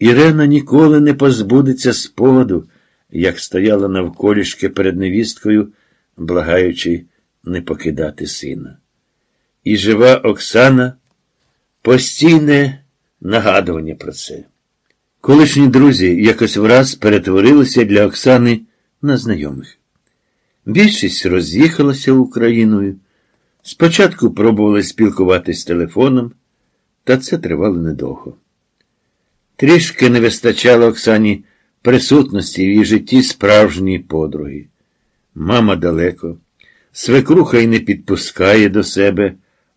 Ірена ніколи не позбудеться спогаду, як стояла навколішки перед невісткою, благаючи не покидати сина. І жива Оксана постійне нагадування про це. Колишні друзі якось враз перетворилися для Оксани на знайомих. Більшість роз'їхалася Україною. Спочатку пробували спілкуватись телефоном, та це тривало недовго. Трішки не вистачало Оксані присутності в її житті справжньої подруги. Мама далеко, свекруха й не підпускає до себе,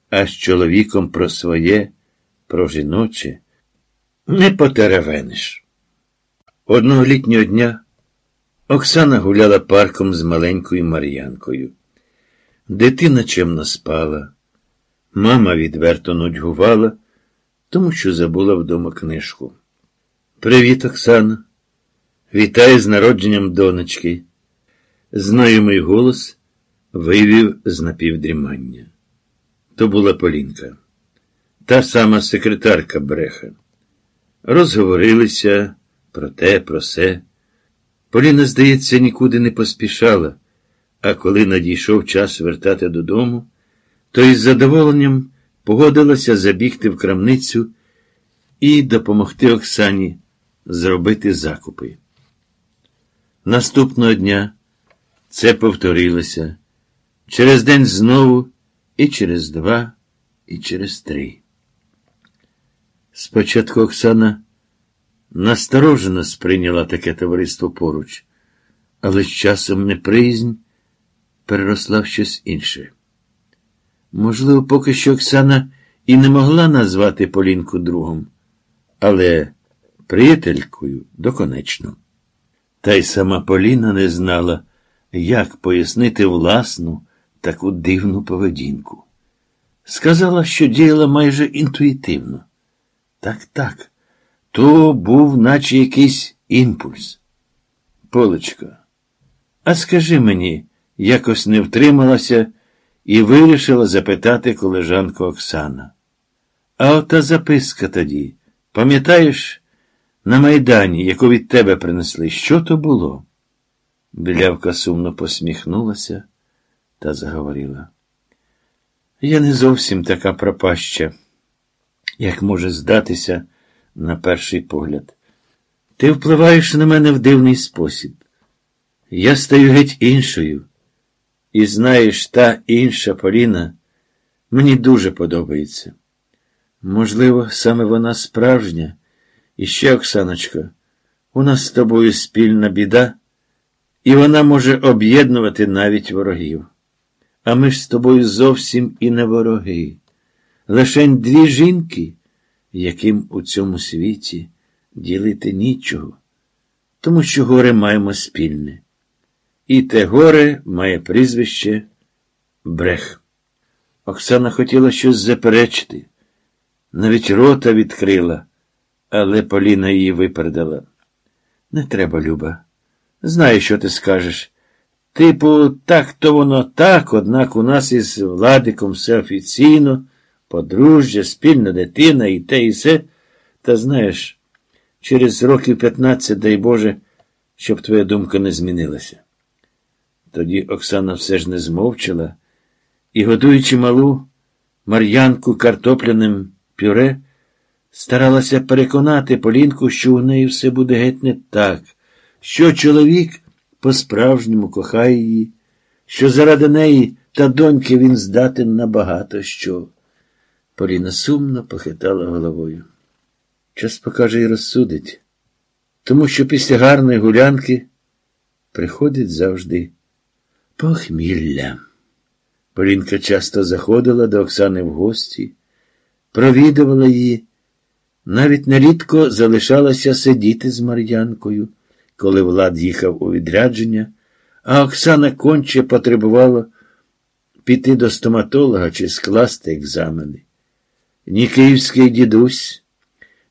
а з чоловіком про своє, про жіноче не потеревениш. Одного літнього дня Оксана гуляла парком з маленькою Мар'янкою. Дитина чемно спала. Мама відверто нудьгувала, тому що забула вдома книжку. Привіт, Оксана. Вітаю з народженням донечки. Знайомий голос вивів з напівдрімання. То була Полінка, та сама секретарка Бреха. Розговорилися про те, про се. Поліна, здається, нікуди не поспішала, а коли надійшов час вертати додому, то із задоволенням погодилася забігти в крамницю і допомогти Оксані зробити закупи. Наступного дня це повторилося через день знову, і через два, і через три. Спочатку Оксана насторожено сприйняла таке товариство поруч, але з часом неприязнь переросла в щось інше. Можливо, поки що Оксана і не могла назвати Полінку другом, але приятелькою доконечно. Та й сама Поліна не знала, як пояснити власну таку дивну поведінку. Сказала, що діяла майже інтуїтивно. Так, так, то був, наче якийсь імпульс. Полечко, а скажи мені, якось не втрималася і вирішила запитати колежанку Оксана. А ота записка тоді, пам'ятаєш, на Майдані, яку від тебе принесли, що то було? Білявка сумно посміхнулася та заговорила. Я не зовсім така пропаща як може здатися на перший погляд. Ти впливаєш на мене в дивний спосіб. Я стаю геть іншою. І знаєш, та інша Поліна мені дуже подобається. Можливо, саме вона справжня. І ще, Оксаночко, у нас з тобою спільна біда, і вона може об'єднувати навіть ворогів. А ми ж з тобою зовсім і не вороги лишень дві жінки, яким у цьому світі ділити нічого, тому що горе маємо спільне. І те горе має прізвище Брех. Оксана хотіла щось заперечити, навіть рота відкрила, але Поліна її випередила. Не треба, Люба. Знаю, що ти скажеш. Типу, так то воно так, однак у нас із Владиком все офіційно подружжя, спільна дитина і те, і все. Та знаєш, через років 15, дай Боже, щоб твоя думка не змінилася. Тоді Оксана все ж не змовчала і, годуючи малу мар'янку картопляним пюре, старалася переконати Полінку, що у неї все буде геть не так, що чоловік по-справжньому кохає її, що заради неї та доньки він здатен на багато що. Поліна сумно похитала головою. Час покаже і розсудить, тому що після гарної гулянки приходить завжди похмілля. Полінка часто заходила до Оксани в гості, провідувала її, навіть нерідко залишалася сидіти з Мар'янкою, коли Влад їхав у відрядження, а Оксана конче потребувала піти до стоматолога чи скласти екзамени. Ні київський дідусь,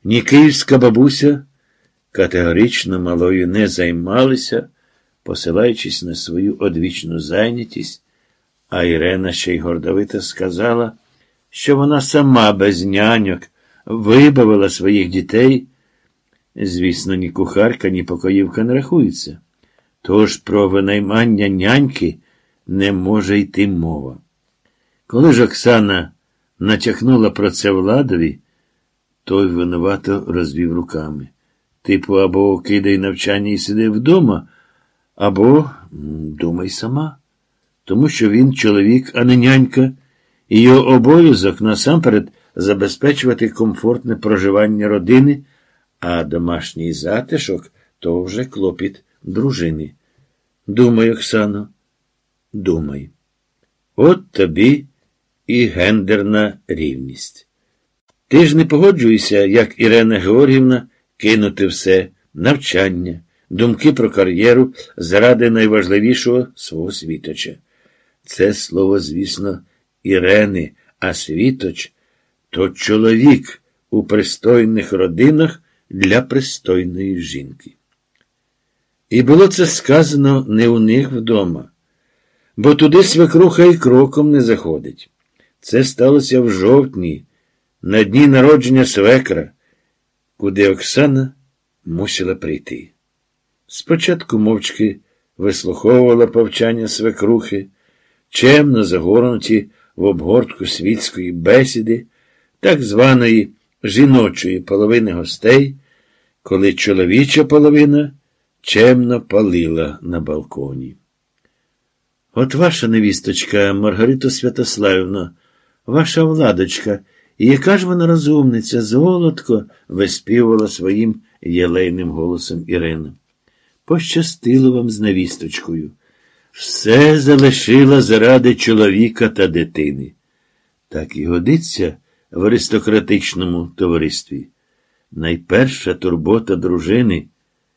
ні київська бабуся категорично малою не займалися, посилаючись на свою одвічну зайнятість, а Ірена ще й гордовито сказала, що вона сама без няньок вибавила своїх дітей Звісно, ні кухарка, ні покоївка не рахуються. Тож про винаймання няньки не може йти мова. Коли ж Оксана натякнула про це владові, той винувато розвів руками. Типу, або кидай навчання і сиди вдома, або думай сама. Тому що він чоловік, а не нянька, і його обов'язок насамперед забезпечувати комфортне проживання родини, а домашній затишок то вже клопіт дружини. Думай, Оксано, думай. От тобі і гендерна рівність. Ти ж не погоджуєшся, як Ірена Георгівна, кинути все навчання, думки про кар'єру заради найважливішого свого світоча. Це слово, звісно, Ірени, а світоч то чоловік у пристойних родинах для пристойної жінки. І було це сказано не у них вдома, бо туди свекруха і кроком не заходить. Це сталося в жовтні, на дні народження свекра, куди Оксана мусила прийти. Спочатку мовчки вислуховувала повчання свекрухи, чемно загорнуті в обгортку світської бесіди, так званої жіночої половини гостей, коли чоловіча половина чемно палила на балконі. От ваша невісточка, Маргарита Святославівна, ваша владочка, і яка ж вона розумниця, золотко, виспівувала своїм єлейним голосом Ірина. Пощастило вам з невісточкою. Все залишила заради чоловіка та дитини. Так і годиться в аристократичному товаристві. Найперша турбота дружини